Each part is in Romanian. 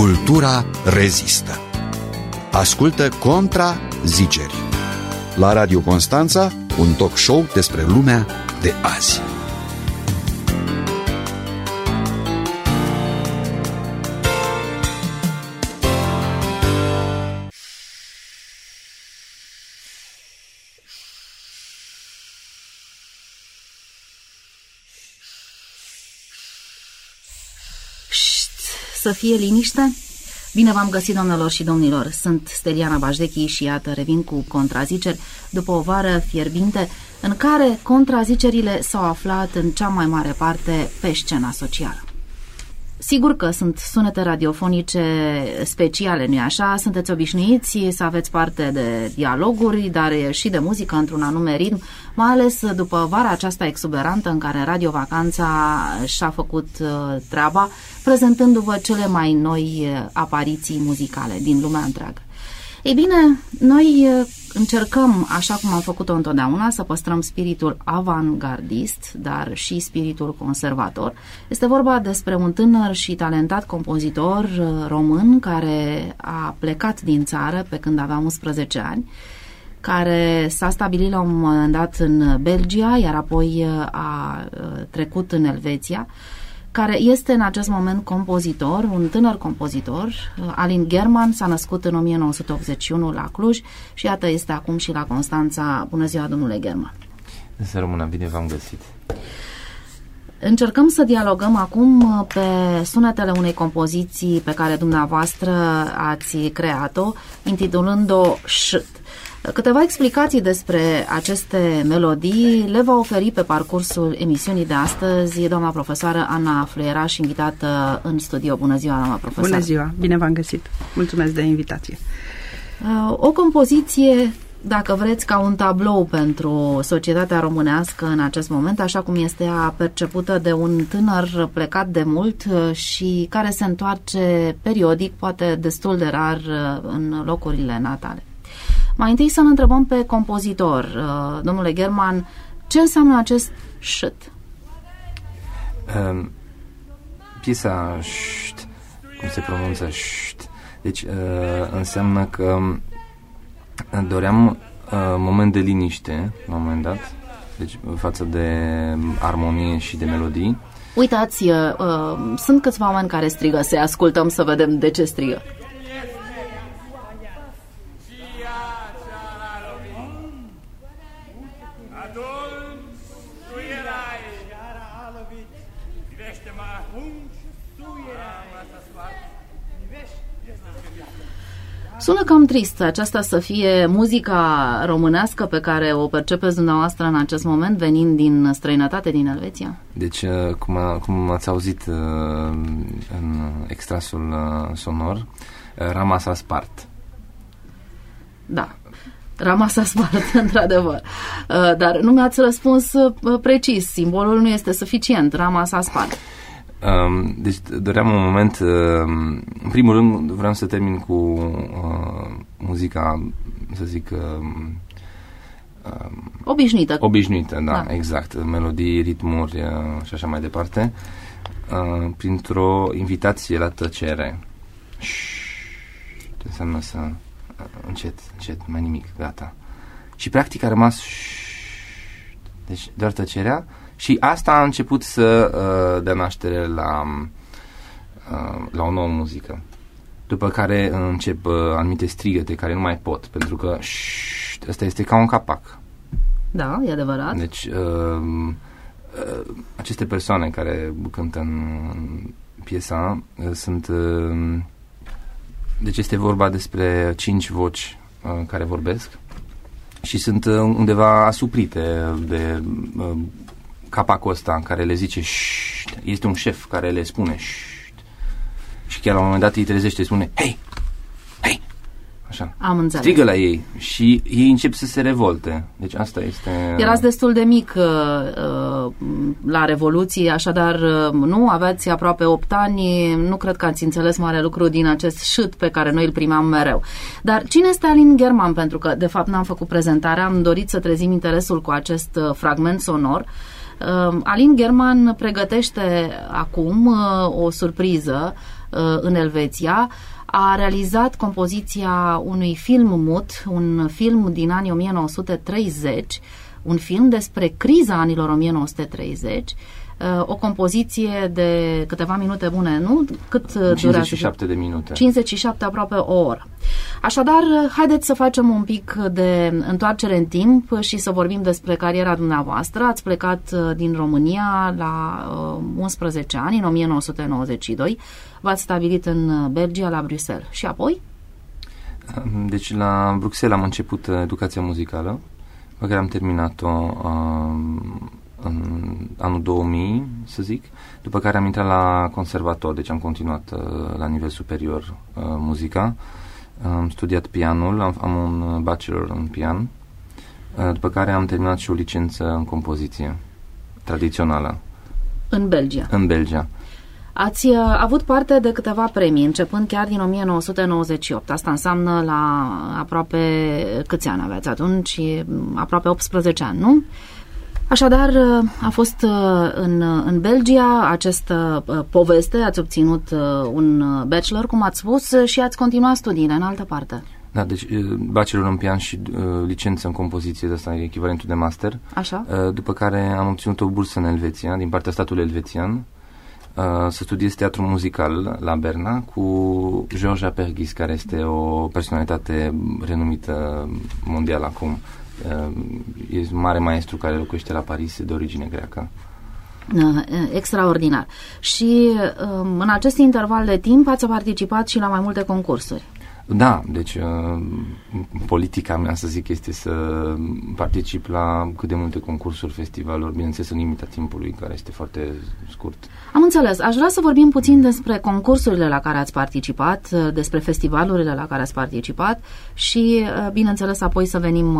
Cultura rezistă. Ascultă Contra Ziceri. La Radio Constanța, un talk show despre lumea de azi. Să fie liniște? Bine v-am găsit, domnilor și domnilor. Sunt Steliana Bajdechi și iată, revin cu contraziceri după o vară fierbinte în care contrazicerile s-au aflat în cea mai mare parte pe scena socială. Sigur că sunt sunete radiofonice speciale, nu-i așa? Sunteți obișnuiți să aveți parte de dialoguri, dar și de muzică într-un anume ritm, mai ales după vara aceasta exuberantă în care Radio Vacanța și-a făcut uh, treaba, prezentându-vă cele mai noi uh, apariții muzicale din lumea întreagă. Ei bine, noi încercăm, așa cum am făcut-o întotdeauna, să păstrăm spiritul avantgardist, dar și spiritul conservator. Este vorba despre un tânăr și talentat compozitor român care a plecat din țară pe când avea 11 ani, care s-a stabilit la un moment dat în Belgia, iar apoi a trecut în Elveția, care este în acest moment compozitor, un tânăr compozitor. Uh, Alin German s-a născut în 1981 la Cluj și iată este acum și la Constanța. Bună ziua, domnule German! Să rămână bine, v-am găsit! Încercăm să dialogăm acum uh, pe sunetele unei compoziții pe care dumneavoastră ați creat-o, intitulând-o Șt. Câteva explicații despre aceste melodii le va oferi pe parcursul emisiunii de astăzi doamna profesoară Ana Fluieraș, invitată în studio. Bună ziua, doamna profesoară! Bună ziua! Bine v-am găsit! Mulțumesc de invitație! Uh, o compoziție dacă vreți, ca un tablou pentru societatea românească în acest moment, așa cum este ea percepută de un tânăr plecat de mult uh, și care se întoarce periodic, poate destul de rar, uh, în locurile natale. Mai întâi să-l întrebăm pe compozitor, uh, domnule German, ce înseamnă acest șt? Um, piesa șt, cum se pronunță șt, deci uh, înseamnă că doream uh, moment de liniște, la un moment dat, deci față de armonie și de melodii. Uitați, uh, uh, sunt câțiva oameni care strigă, să ascultăm să vedem de ce strigă. Sună cam trist aceasta să fie muzica românească pe care o percepeți dumneavoastră în acest moment, venind din străinătate, din Elveția? Deci, uh, cum, a, cum ați auzit uh, în extrasul uh, sonor, rama s-a spart. Da, rama s-a spart, într-adevăr. Dar nu mi-ați răspuns precis. Simbolul nu este suficient. Rama s-a spart. Um, deci doream un moment, uh, în primul rând vreau să termin cu uh, muzica, să zic, uh, uh, obișnuită. Obișnuită, da, da, exact, melodii, ritmuri uh, și așa mai departe, uh, printr-o invitație la tăcere. Ce înseamnă să uh, încet, încet, mai nimic, gata. Și practic a rămas deci doar tăcerea și asta a început să uh, dea naștere la, uh, la o nouă muzică. După care încep uh, anumite strigăte care nu mai pot, pentru că șșt, asta este ca un capac. Da, e adevărat. Deci, uh, uh, aceste persoane care cântă în piesa uh, sunt... Uh, deci este vorba despre cinci voci uh, care vorbesc și sunt uh, undeva asuprite de uh, capacul ăsta în care le zice Șt, este un șef care le spune Șt, și chiar la un moment dat îi trezește, spune Hei, hei, așa. Am înțeles. Strigă la ei și ei încep să se revolte. Deci asta este... Erați destul de mic uh, uh la Revoluție, așadar uh, nu aveați aproape 8 ani, nu cred că ați înțeles mare lucru din acest șut pe care noi îl primeam mereu. Dar cine este Alin German? Pentru că, de fapt, n-am făcut prezentarea, am dorit să trezim interesul cu acest uh, fragment sonor. Uh, Alin German pregătește acum uh, o surpriză în Elveția, a realizat compoziția unui film mut, un film din anii 1930, un film despre criza anilor 1930, uh, o compoziție de câteva minute bune, nu? Cât 57 durează? de minute. 57, aproape o oră. Așadar, haideți să facem un pic de întoarcere în timp și să vorbim despre cariera dumneavoastră. Ați plecat uh, din România la 11 uh, ani, în 1992. V-ați stabilit în Belgia, la Bruxelles. Și apoi? Deci la Bruxelles am început educația muzicală pe care am terminat-o uh, în anul 2000, să zic, după care am intrat la conservator, deci am continuat uh, la nivel superior uh, muzica. Am studiat pianul, am, am un bachelor în pian, uh, după care am terminat și o licență în compoziție tradițională. În Belgia? În Belgia. Ați uh, avut parte de câteva premii, începând chiar din 1998. Asta înseamnă la aproape câți ani aveați atunci? Aproape 18 ani, nu? Așadar, uh, a fost uh, în, în Belgia această poveste, ați obținut un bachelor, cum ați spus, și ați continuat studiile în altă parte. Da, deci bachelor în pian și uh, licență în compoziție, de asta e echivalentul de master. Așa. Uh, după care am obținut o bursă în Elveția, din partea statului elvețian, Uh, să studiez teatru muzical la Berna cu George Aperghis, care este o personalitate renumită mondial acum. Uh, e un mare maestru care locuiește la Paris, de origine greacă. Uh, extraordinar. Și um, în acest interval de timp ați participat și la mai multe concursuri. Da, deci uh, politica mea, să zic, este să particip la cât de multe concursuri, festivaluri, bineînțeles în limita timpului, care este foarte scurt. Am înțeles. Aș vrea să vorbim puțin despre concursurile la care ați participat, uh, despre festivalurile la care ați participat și, uh, bineînțeles, apoi să venim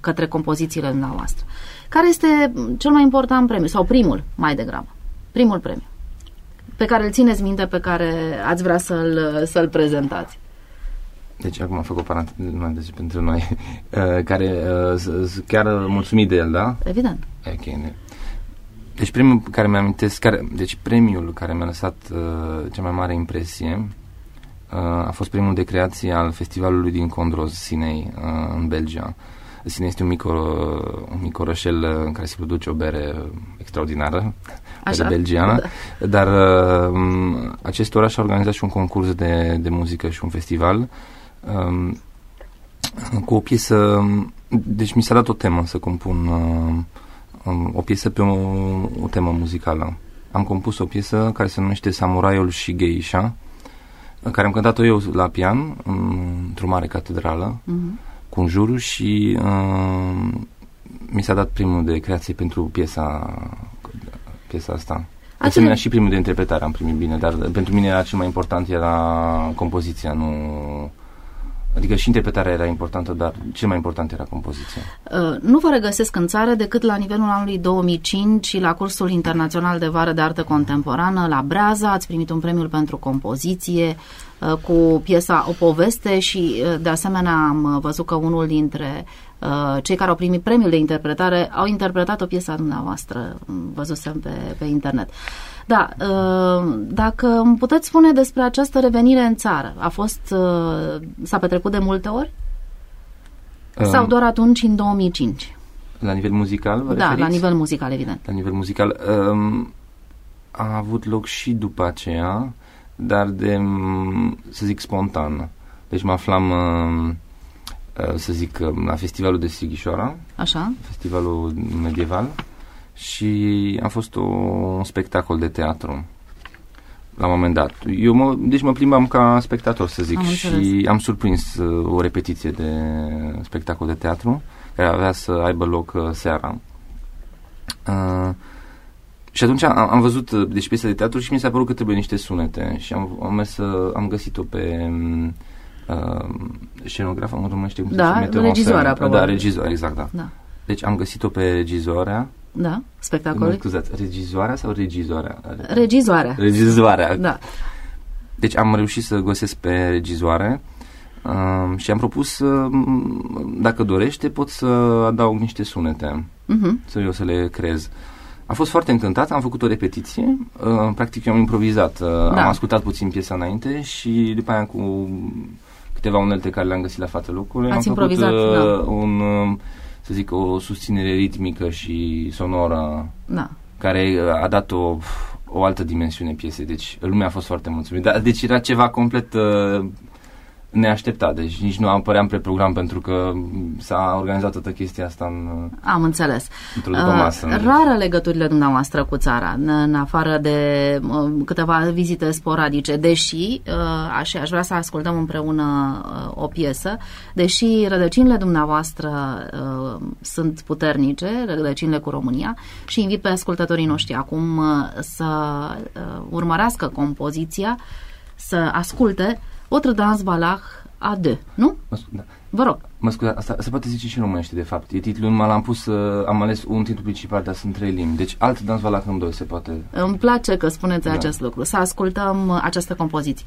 către compozițiile dumneavoastră. Care este cel mai important premiu, sau primul, mai degrabă? Primul premiu pe care îl țineți minte, pe care ați vrea să-l, să-l prezentați. Deci acum fac o paranteză pentru noi, uh, care uh, chiar mulțumit de el, da? Evident. Ok. Deci primul care mi-am amintesc, care, deci premiul care mi-a lăsat uh, cea mai mare impresie uh, a fost primul de creație al festivalului din Condroz, Sinei, uh, în Belgia. Sinei este un mic, un mic orășel în care se produce o bere extraordinară, Așa. bere belgiană, da. dar uh, acest oraș a organizat și un concurs de, de muzică și un festival um, cu o piesă, deci mi s-a dat o temă să compun uh, um, o piesă pe o, o temă muzicală. Am compus o piesă care se numește Samuraiul și Geisha, care am cântat-o eu la pian, într-o mare catedrală, uh-huh. cu un juriu și uh, mi s-a dat primul de creație pentru piesa, piesa asta. De asemenea, și primul de interpretare am primit bine, dar pentru mine era cel mai important era compoziția, nu Adică și interpretarea era importantă, dar cel mai important era compoziția. Uh, nu vă regăsesc în țară decât la nivelul anului 2005 și la cursul internațional de vară de artă contemporană la Breaza. Ați primit un premiu pentru compoziție uh, cu piesa O poveste și uh, de asemenea am văzut că unul dintre uh, cei care au primit premiul de interpretare au interpretat o piesă a dumneavoastră, văzusem pe, pe internet. Uh, da, uh, dacă îmi puteți spune despre această revenire în țară, a fost, uh, s-a petrecut de multe ori? Um, Sau doar atunci, în 2005? La nivel muzical, vă Da, referiți? la nivel muzical, evident. La nivel muzical. Um, a avut loc și după aceea, dar de, să zic, spontan. Deci mă aflam, um, uh, să zic, la festivalul de Sighișoara. Așa. Festivalul medieval și a fost o, un spectacol de teatru la un moment dat. Eu mă, deci mă plimbam ca spectator, să zic, am și înțeles. am surprins uh, o repetiție de spectacol de teatru care avea să aibă loc uh, seara. Uh, și atunci am, am văzut uh, deci piesa de teatru și mi s-a părut că trebuie niște sunete și am, am mers să am găsit-o pe uh, scenografă, mă numește cum da, se regizoarea, probabil. Da, regizoarea, exact, da. da. Deci am găsit-o pe regizoarea da, spectacol. scuzați, regizoarea sau regizoarea? Regizoarea. Regizoarea. Da. Deci am reușit să găsesc pe regizoare uh, și am propus, uh, dacă dorește, pot să adaug niște sunete, uh-huh. să eu să le creez. Am fost foarte încântat, am făcut o repetiție, uh, practic eu am improvizat, uh, da. am ascultat puțin piesa înainte și după aia cu câteva unelte care le-am găsit la fața locului, Ați am făcut improvizat, uh, da. un, uh, să zic, o susținere ritmică și sonoră Da. care uh, a dat o, o altă dimensiune piesei, deci lumea a fost foarte mulțumită. Da, deci era ceva complet uh, neașteptat, deci nici nu apăream pe program pentru că s-a organizat toată chestia asta în, Am înțeles. într-o după masă. Uh, rare legăturile dumneavoastră cu țara, în, în afară de uh, câteva vizite sporadice, deși, uh, așa, aș vrea să ascultăm împreună uh, o piesă, deși rădăcinile dumneavoastră uh, sunt puternice, rădăcinile cu România, și invit pe ascultătorii noștri acum uh, să uh, urmărească compoziția, să asculte Autre dans Valach a deux, nu? Mă scu- da. Vă rog. Mă scuze, asta se poate zice și în românește, de fapt. E titlul, numai l-am pus, uh, am ales un titlu principal, dar sunt trei limbi. Deci alt dans va la când doi se poate... Îmi place că spuneți Da. acest lucru. Să ascultăm uh, această compoziție.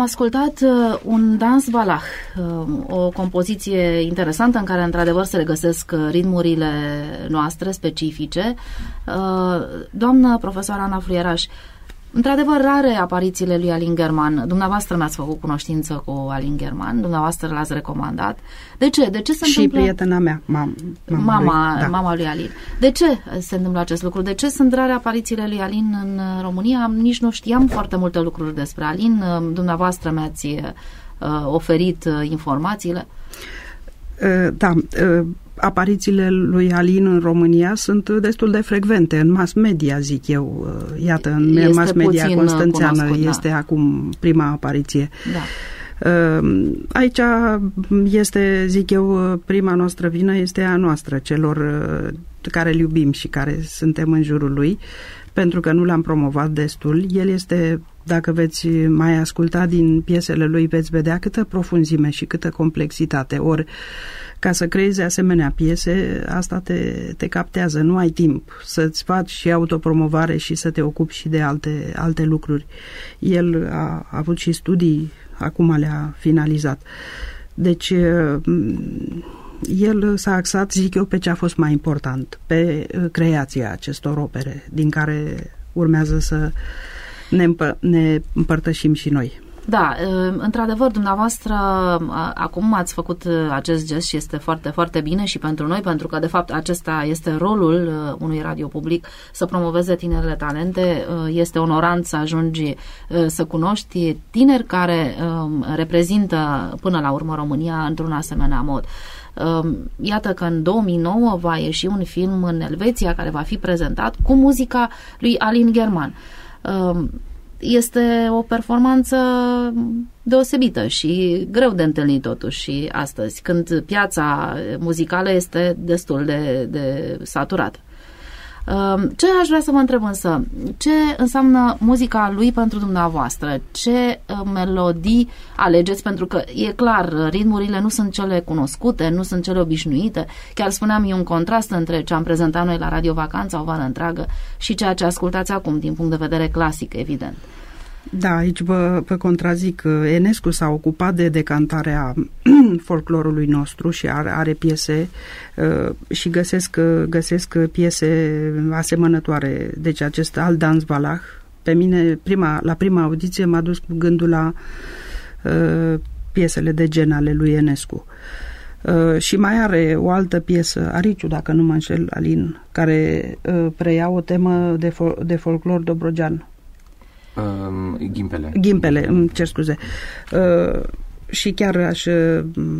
Am ascultat uh, un dans valach, uh, o compoziție interesantă în care într-adevăr se regăsesc uh, ritmurile noastre specifice. Uh, doamnă profesoară Ana Fluieraș, într-adevăr rare aparițiile lui Alin German. Dumneavoastră mi-ați făcut cunoștință cu Alin German, dumneavoastră l-ați recomandat. De ce? De ce se și întâmplă... prietena mea, mam, mama, Mama, lui, da. mama lui Alin. De ce se întâmplă acest lucru? De ce sunt rare aparițiile lui Alin în uh, România? Nici nu știam foarte multe lucruri despre Alin. Uh, Dumneavoastră mi-ați uh, oferit uh, informațiile. Uh, Da, uh, aparițiile lui Alin în România sunt destul de frecvente în mass media, zic eu. Uh, Iată, în Este mass media puțin, uh, constanțeană cunoscut, da. este acum prima apariție. Da. Uh, Aici este, zic eu, uh, prima noastră vină este a noastră, celor uh, care îl iubim și care suntem în jurul lui, pentru că nu l-am promovat destul. El este, dacă veți mai asculta din piesele lui, veți vedea câtă profunzime și câtă complexitate. Ori, ca să creezi asemenea piese, asta te, te captează, nu ai timp să-ți faci și autopromovare și să te ocupi și de alte, alte lucruri. El a avut și studii, acum le-a finalizat. Deci, mm, el s-a axat, zic eu, pe ce a fost mai important, pe uh, creația acestor opere, din care urmează să ne, împă- ne împărtășim și noi. Da, uh, într-adevăr, dumneavoastră uh, acum ați făcut uh, acest gest și este foarte, foarte bine și pentru noi, pentru că, de fapt, acesta este rolul uh, unui radio public, să promoveze tinerele talente. Uh, Este onorant să ajungi uh, să cunoști tineri care um, reprezintă până la urmă România într-un asemenea mod. Um, Iată că în 2009 va ieși un film în Elveția care va fi prezentat cu muzica lui Alin German. Um, Este o performanță deosebită și greu de întâlnit totuși și astăzi, când piața muzicală este destul de, de saturată. Um, Ce aș vrea să vă întreb însă? Ce înseamnă muzica lui pentru dumneavoastră? Ce uh, melodii alegeți? Pentru că e clar, ritmurile nu sunt cele cunoscute, nu sunt cele obișnuite. Chiar spuneam, e un contrast între ce am prezentat noi la Radio Vacanța o vară întreagă și ceea ce ascultați acum, din punct de vedere clasic, evident. Da, aici vă, vă contrazic. Enescu s-a ocupat de decantarea folclorului nostru și are, are piese uh, și găsesc, găsesc piese asemănătoare. Deci acest alt dans valach, pe mine, prima, la prima audiție m-a dus cu gândul la uh, piesele de gen ale lui Enescu. Uh, și mai are o altă piesă, Ariciu, dacă nu mă înșel, Alin, care uh, preia o temă de, fol- de folclor dobrogean. Um, ghimpele. Ghimpele, îmi cer scuze. Uh, și chiar aș,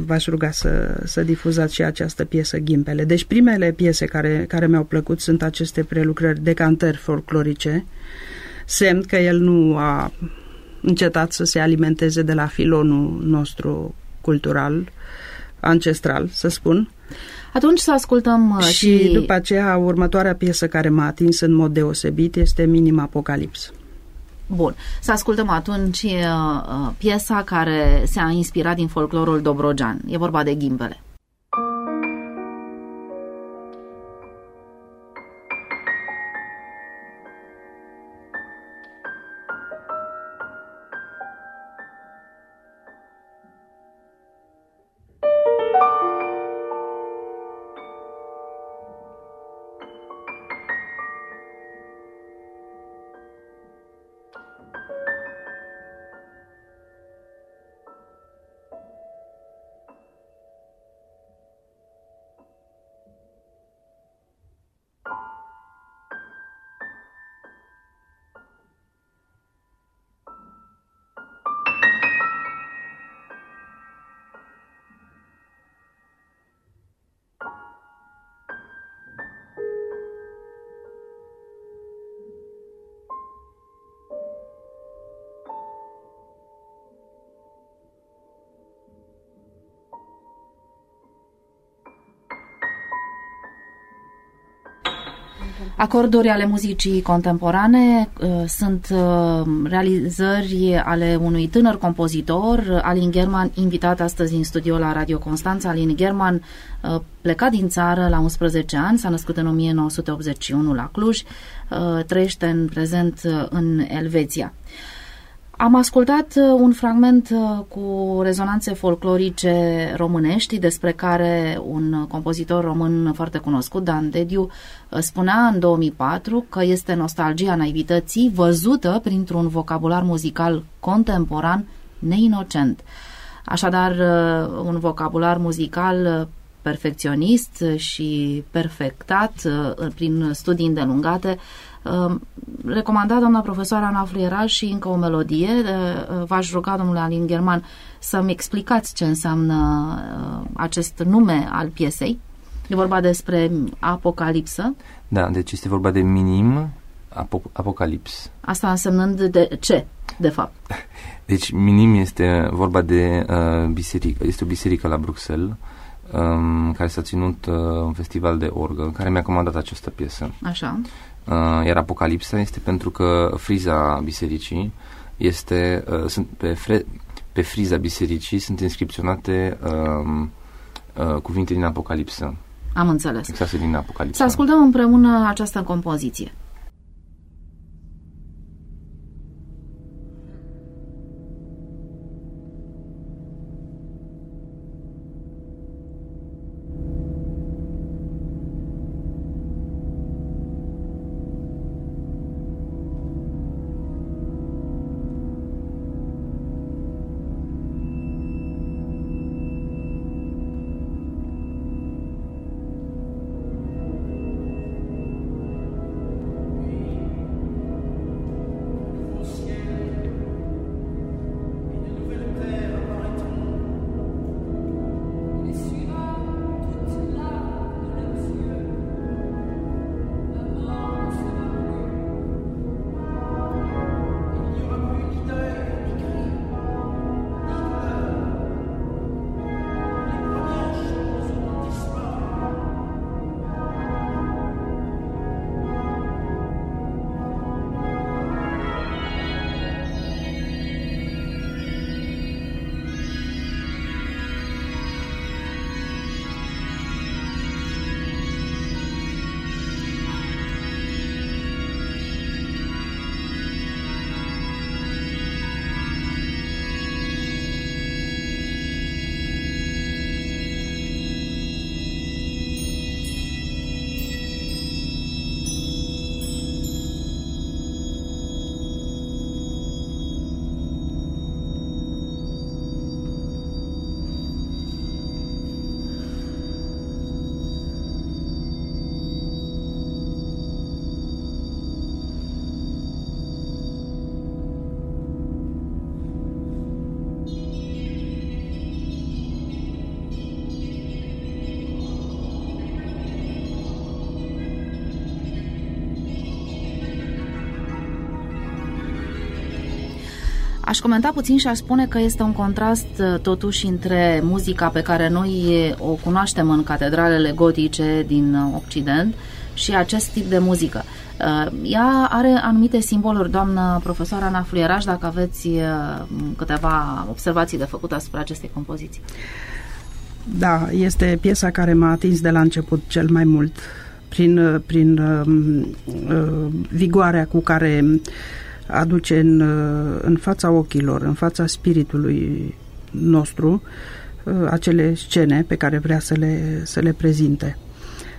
v-aș ruga să, să difuzați și această piesă Ghimpele. Deci primele piese care, care mi-au plăcut sunt aceste prelucrări de cantări folclorice, semn că el nu a încetat să se alimenteze de la filonul nostru cultural, ancestral, să spun. Atunci să ascultăm uh, și... Și după aceea, următoarea piesă care m-a atins în mod deosebit este Minim Apocalips. Bun, să ascultăm atunci uh, uh, piesa care se-a inspirat din folclorul Dobrogean. E vorba de ghimbele. Acorduri ale muzicii contemporane uh, sunt uh, realizări ale unui tânăr compozitor, Alin German, invitat astăzi în studio la Radio Constanța. Alin German, uh, plecat din țară la 11 ani, s-a născut în 1981 la Cluj, uh, trăiește în prezent uh, în Elveția. Am ascultat uh, un fragment uh, cu rezonanțe folclorice românești despre care un compozitor român foarte cunoscut, Dan Dediu, uh, spunea în 2004 că este nostalgia naivității văzută printr-un vocabular muzical contemporan neinocent. Așadar, un vocabular muzical perfecționist și perfectat prin studii îndelungate Ehm, recomanda doamna profesoară Ana Fluieraș și încă o melodie. V-aș ruga, domnule Alin German, să-mi explicați ce înseamnă acest nume al piesei. E vorba despre apocalipsă. Da, deci este vorba de minim apo- apocalips. Asta însemnând de ce, de fapt? Deci minim este vorba de uh, biserică. Este o biserică la Bruxelles um, care s-a ținut uh, un festival de orgă, care mi-a comandat această piesă. Așa. Uh, iar Apocalipsa este pentru că friza bisericii este, uh, sunt pe, fre, pe friza bisericii sunt inscripționate uh, uh, cuvinte din Apocalipsă. Am înțeles. Exact din Apocalipsa. Să ascultăm împreună această compoziție. Aș comenta puțin și aș spune că este un contrast uh, totuși între muzica pe care noi o cunoaștem în catedralele gotice din Occident și acest tip de muzică. Ea are anumite simboluri, doamnă profesoară Ana Fluieraș, dacă aveți câteva observații de făcut asupra acestei compoziții. Da, este piesa care m-a atins de la început cel mai mult prin, prin uh, uh, vigoarea cu care aduce în, uh, în fața ochilor, în fața spiritului nostru, uh, acele scene pe care vrea să le, să le prezinte.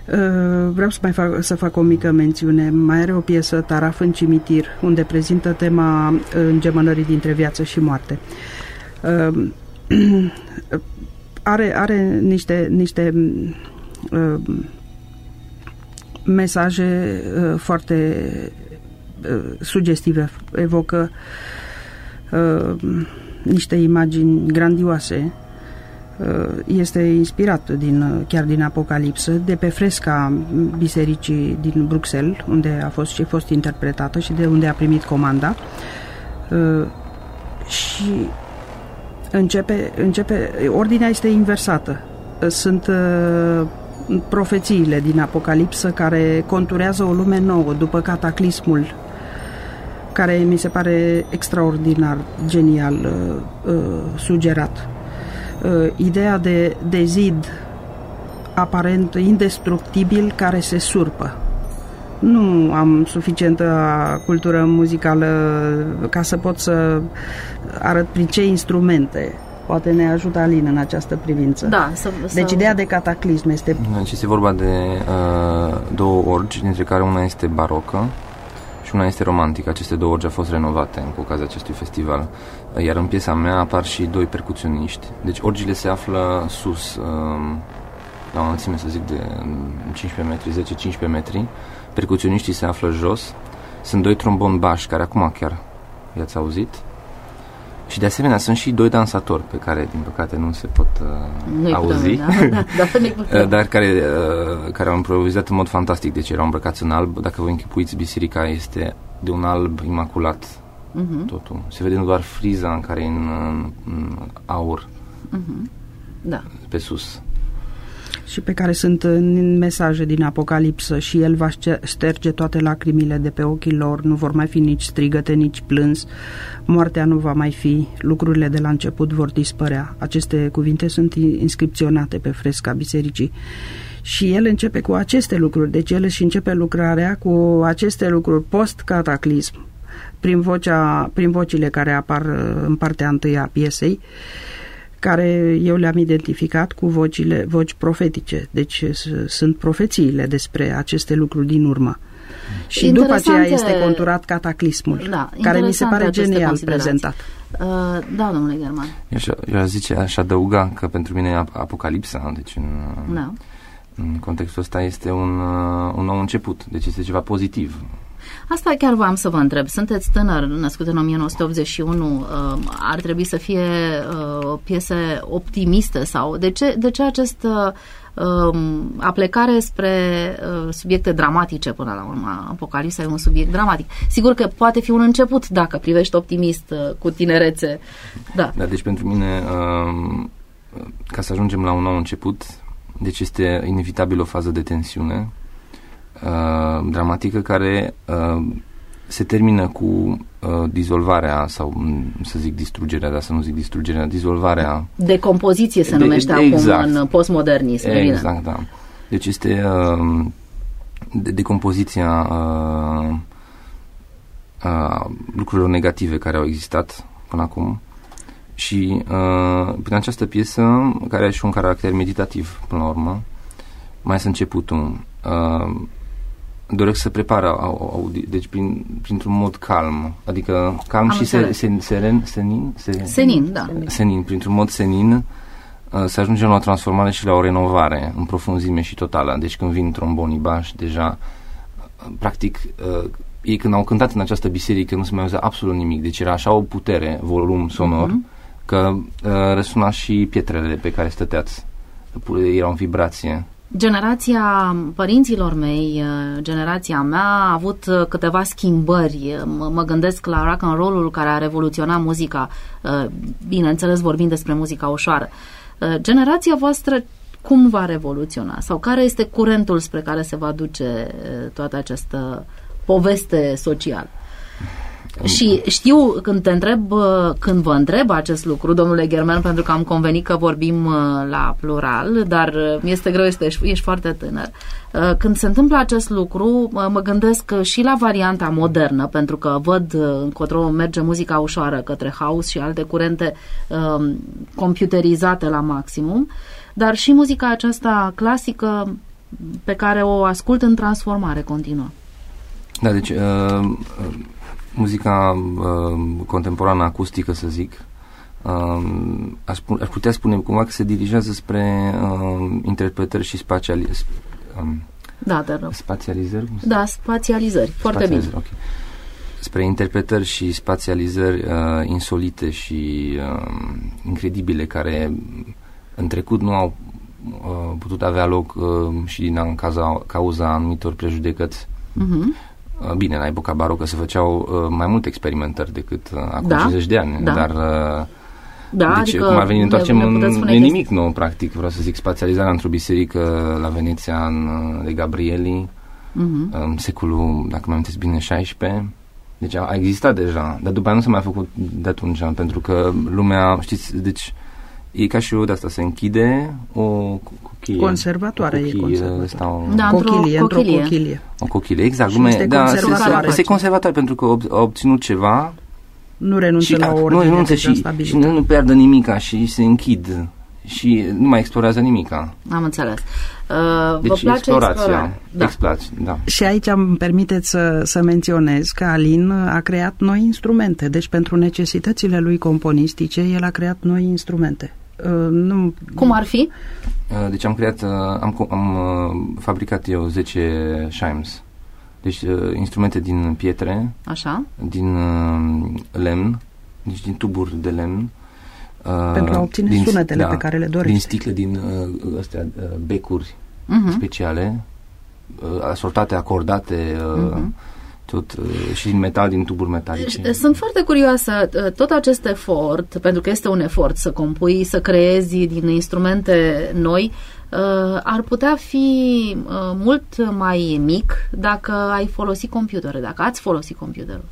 Uh, vreau să mai fac, să fac o mică mențiune. Mai are o piesă, Taraf în cimitir, unde prezintă tema îngemănării dintre viață și moarte. Uh, are, are niște, niște uh, mesaje uh, foarte uh, sugestive, evocă uh, niște imagini grandioase. Uh, este inspirat din, uh, chiar din Apocalipsă, de pe fresca bisericii din Bruxelles, unde a fost și fost interpretată și de unde a primit comanda. Uh, și începe, începe, ordinea este inversată. Sunt uh, profețiile din Apocalipsă care conturează o lume nouă după cataclismul care mi se pare extraordinar, genial, uh, uh, sugerat. Uh, ideea de, de zid aparent indestructibil care se surpă. Nu am suficientă cultură muzicală ca să pot să arăt prin ce instrumente poate ne ajută Alin în această privință. Da, să, deci să... ideea de cataclism este... Deci este vorba de uh, două orgi, dintre care una este barocă și una este romantică. Aceste două orgi au fost renovate în ocazia acestui festival. Iar în piesa mea apar și doi percuționiști. Deci orgile se află sus, uh, la o înălțime, să zic, de 15 metri, 10-15 metri. Percuționiștii se află jos. Sunt doi tromboni bași, care acum chiar i-ați auzit și de asemenea sunt și doi dansatori pe care din păcate nu se pot uh, auzi, da, da, da, dar care, uh, care au improvizat în mod fantastic, deci erau îmbrăcați în alb. Dacă vă închipuiți, biserica este de un alb imaculat uh-huh. totul. Se vede nu doar friza în care e în, în, în aur uh-huh. da. pe sus și pe care sunt în mesaje din Apocalipsă și El va șterge toate lacrimile de pe ochii lor, nu vor mai fi nici strigăte, nici plâns, moartea nu va mai fi, lucrurile de la început vor dispărea. Aceste cuvinte sunt inscripționate pe fresca bisericii. Și el începe cu aceste lucruri, deci el își începe lucrarea cu aceste lucruri post-cataclism, prin, vocea, prin vocile care apar în partea întâi a piesei care eu le-am identificat cu vocile, voci profetice. Deci sunt profețiile despre aceste lucruri din urmă. Și după aceea este conturat cataclismul, da, care mi se pare genial prezentat. Uh, da, domnule German. Eu, aș, eu aș zice, aș adăuga că pentru mine e Apocalipsa, deci în, da. în contextul ăsta este un, uh, un nou început, deci este ceva pozitiv. Asta chiar v-am să vă întreb. Sunteți tânăr, născut în 1981, uh, ar trebui să fie uh, piese optimiste sau de ce, de ce acest uh, um, aplecare spre subiecte dramatice până la urmă. Apocalipsa e un subiect dramatic. Sigur că poate fi un început dacă privești optimist cu tinerețe. Da. da deci pentru mine, um, ca să ajungem la un nou început, deci este inevitabil o fază de tensiune uh, dramatică care uh, se termină cu uh, dizolvarea sau mm, să zic distrugerea, dar să nu zic distrugerea, dizolvarea. Decompoziție se numește de, exact, acum în postmodernism. Exact, bine. da. Deci este uh, de, decompoziția uh, uh, lucrurilor negative care au existat până acum și uh, prin această piesă, care are și un caracter meditativ până la urmă, mai este începutul. Uh, doresc să prepară audi, deci prin, printr-un mod calm, adică calm Am și se, se, seren, senin, se, senin, da. Senin, printr-un mod senin uh, să ajungem la o transformare și la o renovare în profunzime și totală. Deci când vin trombonii bași, deja uh, practic uh, ei când au cântat în această biserică nu se mai auzea absolut nimic, deci era așa o putere, volum sonor, uh-huh. că uh, răsuna și pietrele pe care stăteați, erau în vibrație Generația părinților mei, uh, generația mea, a avut uh, câteva schimbări. M- mă gândesc la rock and roll-ul care a revoluționat muzica, uh, bineînțeles vorbind despre muzica ușoară. Generația voastră cum va revoluționa? Sau care este curentul spre care se va duce toată această poveste socială? Și știu când te întreb, când vă întreb acest lucru, domnule German, pentru că am convenit că vorbim uh, la plural, dar uh, este greu, este, ești foarte tânăr. Uh, când se întâmplă acest lucru, mă gândesc și la varianta modernă, pentru că văd încotro merge muzica ușoară către house și alte curente um, computerizate la maximum, dar și muzica aceasta clasică pe care o ascult în transformare continuă. Da, deci uh, muzica uh, contemporană acustică, să zic, uh, aș, aș putea spune cumva că se dirigează spre uh, interpretări și spațiali, um, da, te rog. spațializări? Da, spațializări. Foarte spațializări, bine. Okay. Spre interpretări și spațializări uh, insolite și uh, incredibile care în trecut nu au uh, putut avea loc uh, și din cauza, cauza anumitor prejudecăți. Uh-huh. Uh, bine, la epoca barocă se făceau uh, mai multe experimentări decât uh, acum da? 50 de ani, da. dar uh, da, deci, adică cum ar veni, întoarcem în e nimic nou, practic. Vreau să zic, spațializarea într-o biserică la Veneția în, uh, de Gabrieli, uh-huh. în secolul, dacă mă amintesc bine, 16. Deci a, a existat deja, dar după aia nu s-a mai făcut de atunci, pentru că lumea, știți, deci e ca și o de asta, se închide o cochilie. Conservatoare o cochilie, e conservatoare. Stau... Da, cochilie, într-o cochilie. Într-o cochilie. O cochilie, exact. Lume, este da, conservatoare. Este conservatoare pentru că a obținut ceva nu renunță și, la o nu renunță și, și nu, nu pierdă nimica și se închid și nu mai explorează nimica. Am înțeles. Uh, deci vă place explorația. Da. Explorație, da. Și aici îmi permiteți să, să menționez că Alin a creat noi instrumente. Deci pentru necesitățile lui componistice, el a creat noi instrumente. Uh, nu... Cum ar fi? Uh, deci am creat, uh, am, am uh, fabricat eu 10 shimes. Deci uh, instrumente din pietre, Așa. din uh, lemn, deci din tuburi de lemn. Uh, Pentru a obține din, sunetele da, pe care le dorești. Din sticle, din uh, astea, uh, becuri uh-huh. speciale, uh, asortate, acordate, uh, uh-huh tot uh, și din metal, din tuburi metalice. Sunt foarte curioasă, uh, tot acest efort, pentru că este un efort să compui, să creezi din instrumente noi, uh, ar putea fi mult mai mic dacă ai folosi computere, dacă ați folosi computerul.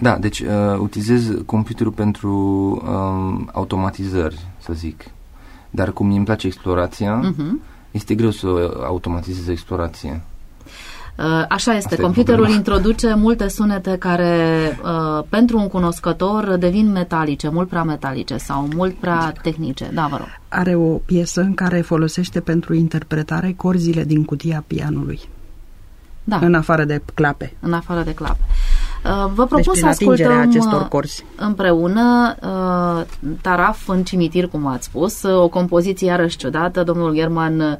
Da, deci uh, utilizez computerul pentru um, automatizări, să zic. Dar cum îmi place explorația, uh-huh. este greu să automatizez explorația. Uh, așa este, Asta computerul e introduce multe sunete care uh, pentru un cunoscător devin metalice, mult prea metalice sau mult prea tehnice. Da, vă rog. Are o piesă în care folosește pentru interpretare corzile din cutia pianului. Da. În afară de clape. În afară de clape. Uh, vă propun deci, să ascultăm acestor corzi. împreună Taraf în cimitir, cum ați spus, o compoziție iarăși ciudată. Domnul German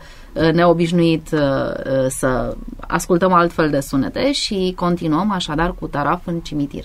neobișnuit uh, uh, să ascultăm altfel de sunete și continuăm așadar cu taraf în cimitir.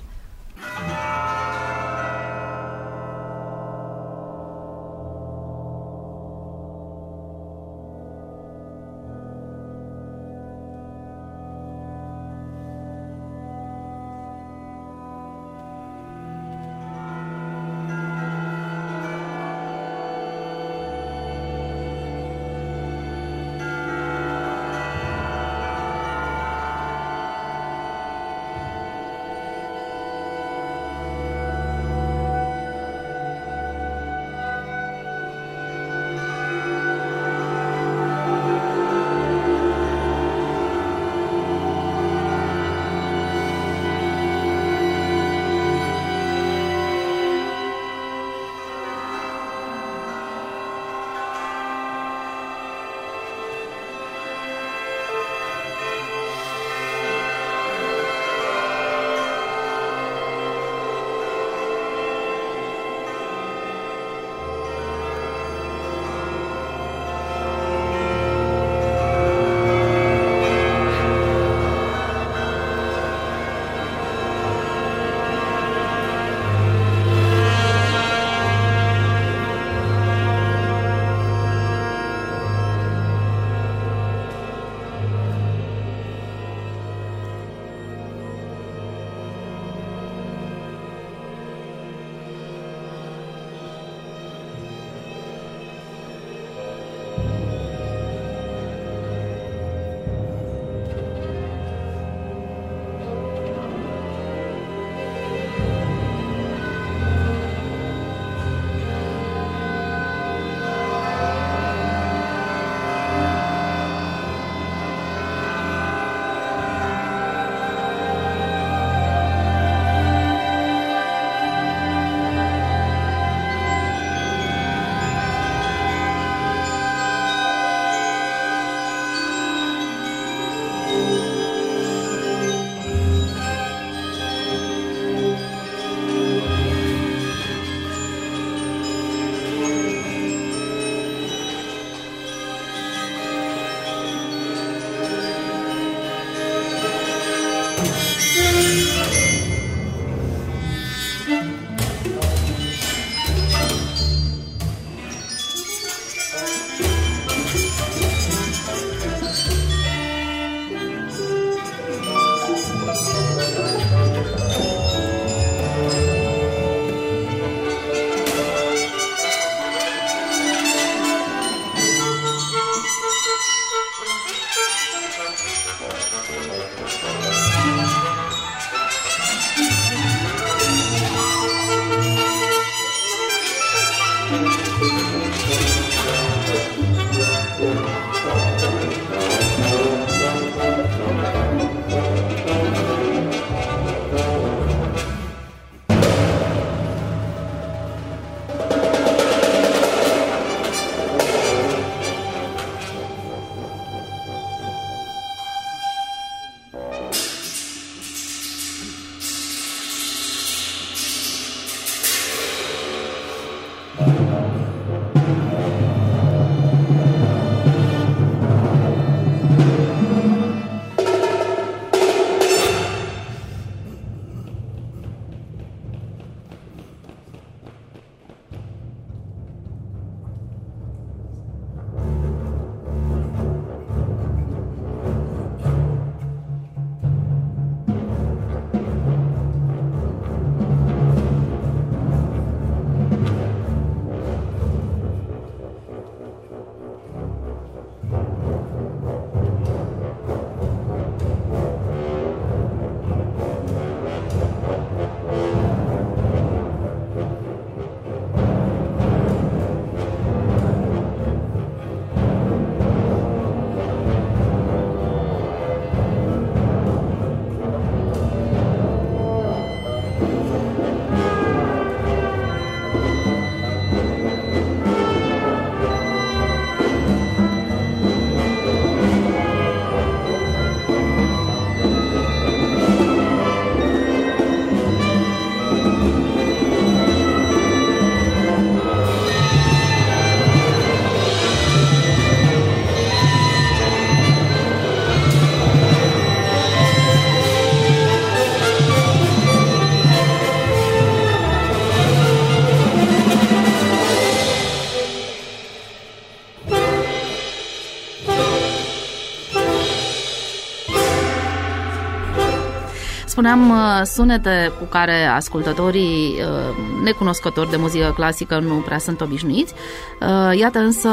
Spuneam, uh, sunete cu care ascultătorii uh, necunoscători de muzică clasică nu prea sunt obișnuiți. Uh, iată însă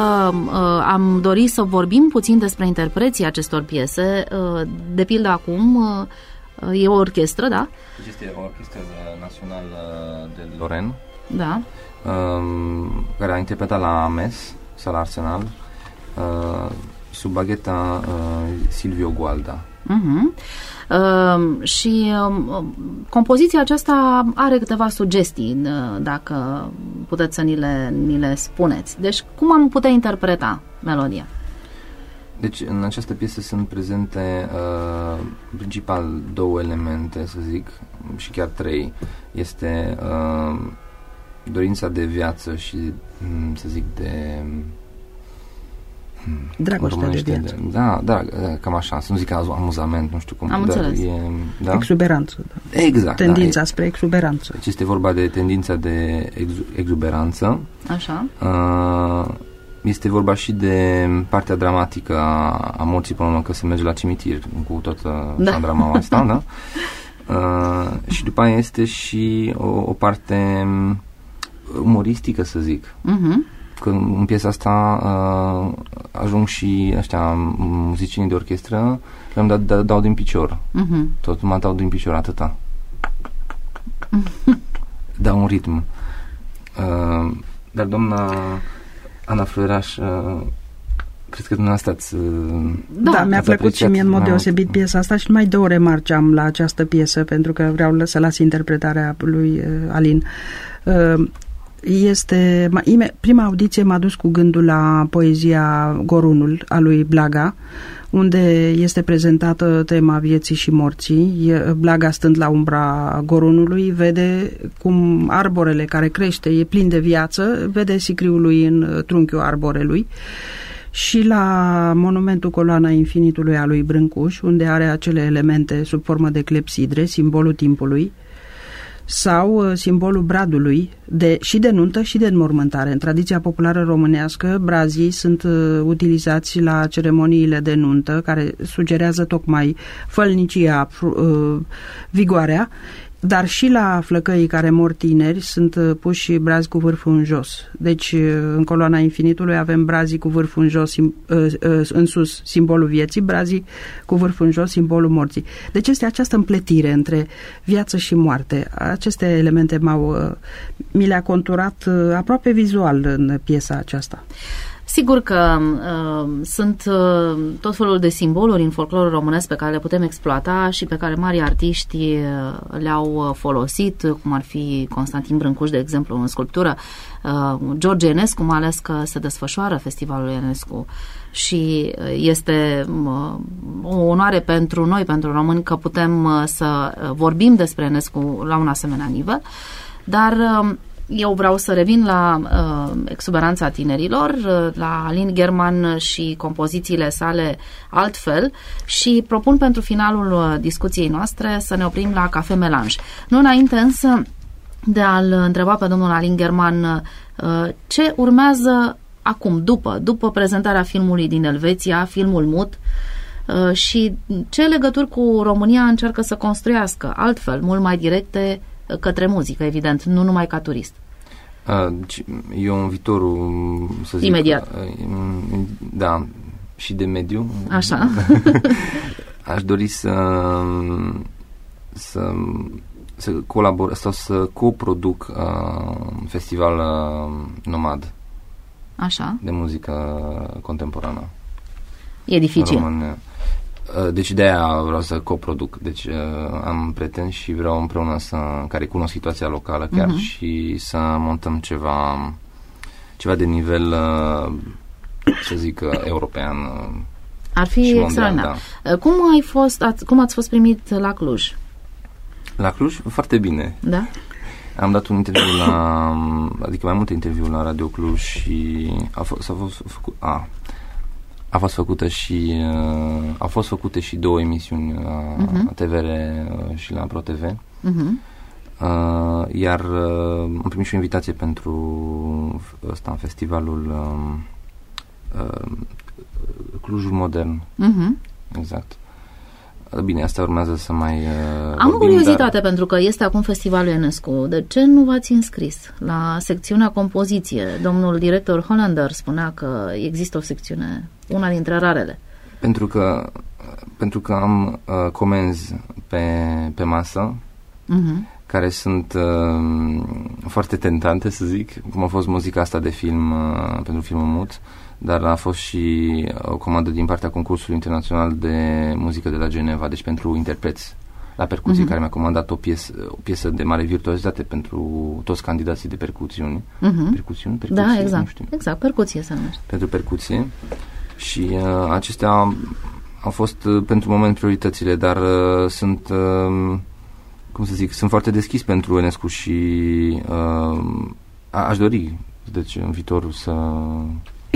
am dorit să vorbim puțin despre interpreții acestor piese. De pildă acum e o orchestră, da? Este o orchestră națională de Loren. Da. Um, care a interpretat la MES, sau la Arsenal, sub bagheta Silvio Gualda. Uh-huh. Uh, și uh, compoziția aceasta are câteva sugestii, uh, dacă puteți să ni le, ni le spuneți. Deci, cum am putea interpreta melodia? Deci, în această piesă sunt prezente uh, principal două elemente, să zic, și chiar trei. Este uh, dorința de viață și, mm, să zic, de Dragostea de viață. De, da, da, cam așa. Să nu zic amuzament, nu știu cum. Am dar înțeles. E, da? Exuberanță. Da. Exact. Tendința da, spre exuberanță. Deci este vorba de tendința de ex, exuberanță. Așa. Uh, este vorba și de partea dramatică a, a morții până că se merge la cimitir cu toată da. drama asta, da? Uh, și după aia este și o, o parte umoristică, să zic. Uh-huh că în piesa asta uh, ajung și ăștia muzicienii de orchestră le-am dat, da, dau din picior. Uh-huh. Tot mă dau din picior, atâta. dau un ritm. Uh, dar doamna Ana Flăraș uh, cred că dumneavoastră ați uh, Da, da mi-a plăcut și mie în mod da. deosebit piesa asta și numai două remarci am la această piesă pentru că vreau să las interpretarea lui uh, Alin. Uh, este, prima audiție m-a dus cu gândul la poezia Gorunul a lui Blaga, unde este prezentată tema vieții și morții. Blaga stând la umbra gorunului vede cum arborele care crește e plin de viață, vede sicriul lui în trunchiul arborelui și la monumentul Coloana Infinitului a lui Brâncuș, unde are acele elemente sub formă de clepsidre, simbolul timpului, sau uh, simbolul bradului de, și de nuntă și de înmormântare. În tradiția populară românească, brazii sunt uh, utilizați la ceremoniile de nuntă, care sugerează tocmai fălnicia, uh, vigoarea, dar și la flăcăii care mor tineri sunt uh, puși brazi cu vârful în jos. Deci, uh, în coloana infinitului avem brazii cu vârful în jos, uh, în sus, simbolul vieții, brazii cu vârful în jos, simbolul morții. Deci este această împletire între viață și moarte. Aceste elemente m-au, mi le-a conturat aproape vizual în piesa aceasta. Sigur că uh, sunt uh, tot felul de simboluri în folclorul românesc pe care le putem exploata și pe care mari artiști uh, le-au uh, folosit, cum ar fi Constantin Brâncuș, de exemplu, în sculptură, uh, George Enescu, mai ales că se desfășoară festivalul Enescu. Și uh, este uh, o onoare pentru noi, pentru români, că putem uh, să vorbim despre Enescu la un asemenea nivel, dar uh, eu vreau să revin la uh, exuberanța tinerilor, uh, la Alin German și compozițiile sale altfel și propun pentru finalul uh, discuției noastre să ne oprim la Cafe Melange. Nu înainte însă de a-l întreba pe domnul Alin German uh, ce urmează acum, după, după prezentarea filmului din Elveția, filmul Mut, uh, și ce legături cu România încearcă să construiască altfel, mult mai directe, către muzică, evident, nu numai ca turist. Eu în viitorul, să zic... Imediat. Da, și de mediu. Așa. Aș dori să să, să colaborez sau să coproduc uh, un festival uh, nomad. Așa. De muzică contemporană. E dificil. Român. Uh, deci de aia vreau să coproduc. Deci uh, am prieteni și vreau împreună să, care cunosc situația locală chiar uh-huh. și să montăm ceva ceva de nivel uh, să zic european. Ar fi extraordinar. Da. Cum ai fost, ați, cum ați fost primit la Cluj? La Cluj? Foarte bine. Da? Am dat un interviu la, adică mai multe interviuri la Radio Cluj și a fost, a fost făcut, a, a fost făcută și uh, au fost făcute și două emisiuni la uh-huh. Mhm. TVR uh, și la ProTV. Uh-huh. Mhm. Uh, iar uh, am primit și o invitație pentru ăsta, festivalul uh, uh, Clujul Modern. Uh-huh. Exact. Bine, asta urmează să mai uh, Am o vorbim, curiozitate, dar pentru că este acum festivalul UNESCO. De ce nu v-ați înscris la secțiunea compoziție? Domnul director Hollander spunea că există o secțiune, una dintre rarele. pentru că, pentru că am uh, comenzi pe, pe masă Mhm. Care sunt uh, foarte tentante, să zic, cum a fost muzica asta de film uh, pentru filmul mut, dar a fost și o comandă din partea concursului internațional de muzică de la Geneva, deci pentru interpreți la percuție, Mhm. care mi-a comandat o piesă, o piesă de mare virtuozitate pentru toți candidații de percuțiuni. Mhm. Percuțiuni? Percuție? Da, Nu exact. știu Exact, percuție se numește. pentru percuție și uh, acestea au fost uh, pentru moment prioritățile, dar uh, sunt, uh, cum să zic, sunt foarte deschis pentru Enescu și uh, a- aș dori, deci în viitor să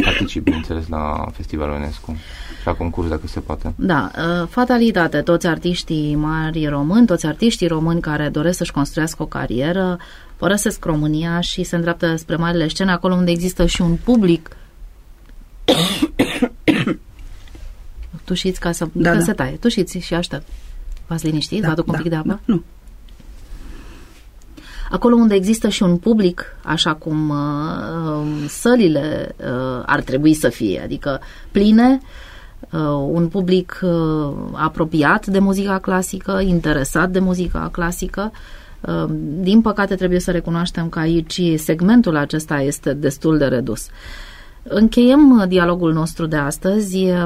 particip, bineînțeles, la festivalul Enescu și la concurs, dacă se poate. Da, uh, fatalitate. Toți artiștii mari români, toți artiștii români care doresc să-și construiască o carieră, părăsesc România și se îndreaptă spre marile scene, acolo unde există și un public. Tușiți ca să, Da, că da. se taie. Tușiți și aștept. V-ați liniștit? Vă aduc un pic de apă? Da, nu. Acolo unde există și un public, așa cum uh, uh, sălile uh, ar trebui să fie, adică pline, uh, un public uh, apropiat de muzica clasică, interesat de muzica clasică. Uh, din păcate trebuie să recunoaștem că aici segmentul acesta este destul de redus. Încheiem uh, dialogul nostru de astăzi uh,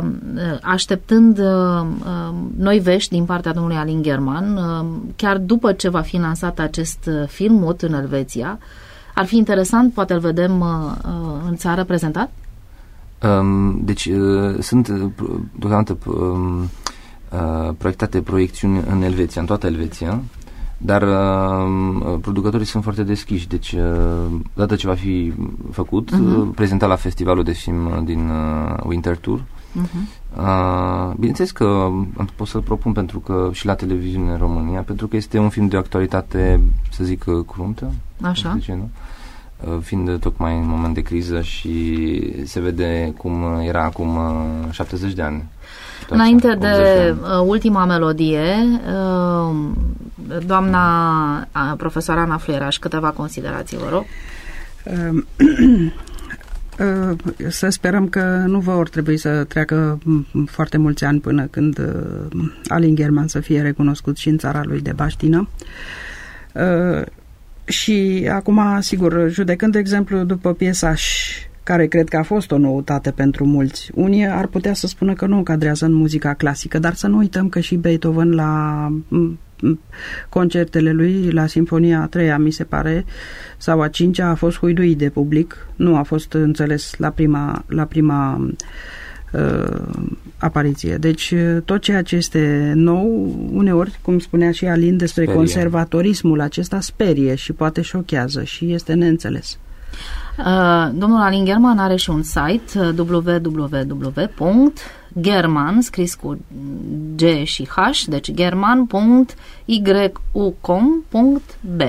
așteptând uh, uh, noi vești din partea domnului Alin German, uh, chiar după ce va fi lansat acest uh, film mut în Elveția. Ar fi interesant, poate îl vedem uh, uh, în țară prezentat? Um, deci uh, sunt uh, pro- deocamdată um, uh, proiectate proiecțiuni în Elveția, în toată Elveția, dar uh, producătorii sunt foarte deschiși, deci uh, dată ce va fi făcut, Mhm. uh, prezentat la festivalul de film uh, din uh, Winter Tour, Uh-huh. Uh, bineînțeles că am- pot să-l propun pentru că și la televiziune în România, pentru că este un film de actualitate, să zic, uh, cruntă. Așa. De ce nu? Uh, Fiind tocmai în moment de criză și se vede cum era acum uh, 70 de ani. Tot așa, Înainte 80 de ani. uh, ultima melodie, uh, doamna uh, profesoara Ana Fluieraș, câteva considerații, vă rog. Um, uh, Să sperăm că nu vor trebui să treacă m, foarte mulți ani până când uh, Alin German să fie recunoscut și în țara lui de baștină. Uh, Și acum, sigur, judecând de exemplu după piesa și care cred că a fost o noutate pentru mulți. Unii ar putea să spună că nu încadrează în muzica clasică, dar să nu uităm că și Beethoven la m, m, concertele lui, la Sinfonia a treia, mi se pare, sau a cincea, a fost huiduit de public, nu a fost înțeles la prima, la prima uh, apariție. Deci uh, tot ceea ce este nou, uneori, cum spunea și Alin despre Sperie. conservatorismul acesta, sperie și poate șochează și este neînțeles. Uh, domnul Alin German are și un site uh, www.german scris cu G și H, deci german.yucom.b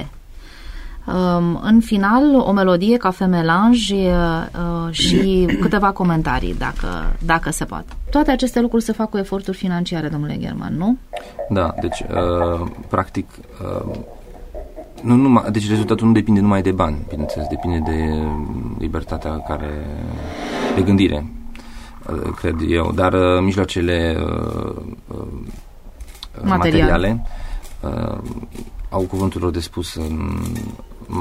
Um, în final, o melodie, cafe melange uh, uh, și câteva comentarii, dacă, dacă se poate. Toate aceste lucruri se fac cu eforturi financiare, domnule German, nu? Da, deci, uh, practic, uh, nu numai, deci rezultatul nu depinde numai de bani, bineînțeles, depinde de uh, libertatea care, de gândire, uh, cred eu, dar uh, mijloacele uh, uh, Materiale. materiale uh, au cuvântul lor de spus în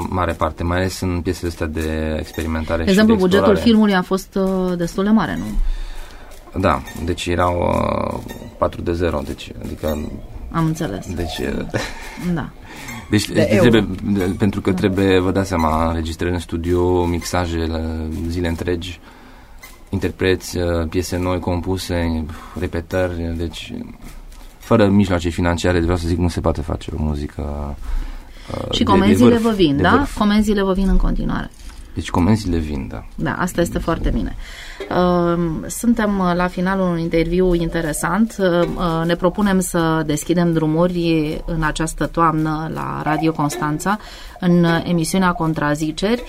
mare parte, mai ales în piesele astea de experimentare De exemplu, și de bugetul explorare. filmului a fost uh, destul de mare, nu? Da, deci erau uh, 4 de 0, deci, adică, Am înțeles. deci uh, Da. Deci De trebuie, de- pentru că trebuie, vă dați seama, înregistrări în studio, mixaje la zile întregi, interpreți, uh, piese noi compuse, repetări, deci fără mijloace financiare, vreau să zic, nu se poate face o muzică uh, Și de- de comenzile vârf, vă vin, de da? vârf. Comenzile vă vin în continuare. Deci comenzile vin, da. Da, asta este foarte bine. Uh, Suntem uh, la finalul unui interviu interesant. Uh, uh, Ne propunem să deschidem drumuri în această toamnă la Radio Constanța în uh, emisiunea Contraziceri.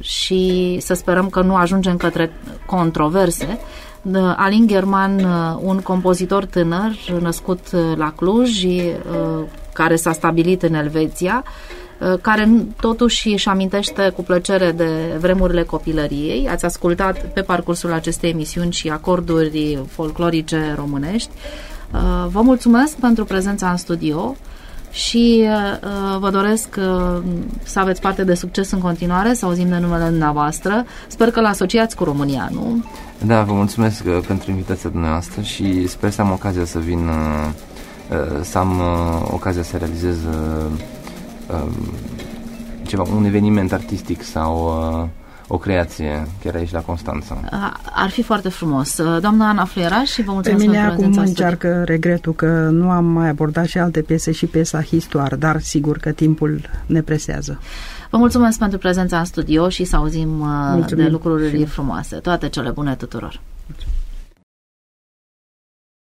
și să sperăm că nu ajungem către controverse. Alin German, un compozitor tânăr născut la Cluj, care s-a stabilit în Elveția, Uh, care totuși își amintește cu plăcere de vremurile copilăriei. Ați ascultat pe parcursul acestei emisiuni și acorduri folclorice românești. Uh, vă mulțumesc pentru prezența în studio și uh, vă doresc să aveți parte de succes în continuare, să auzim de numele dumneavoastră. Sper că l-asociați cu România, nu? Da, vă mulțumesc pentru invitația dumneavoastră și sper să am ocazia să vin, să am ocazia să realizez Um, ceva, un eveniment artistic sau uh, o creație chiar aici la Constanța. Ar fi foarte frumos. Uh, doamna Ana Fluieraș și vă mulțumesc Pe mine acum încearcă regretul că nu am mai abordat și alte piese și piesa Histoar, dar sigur că timpul ne presează. Vă mulțumesc pentru prezența în studio și să auzim uh, Mulțumim. de lucruri frumoase. Toate cele bune tuturor! Mulțumim.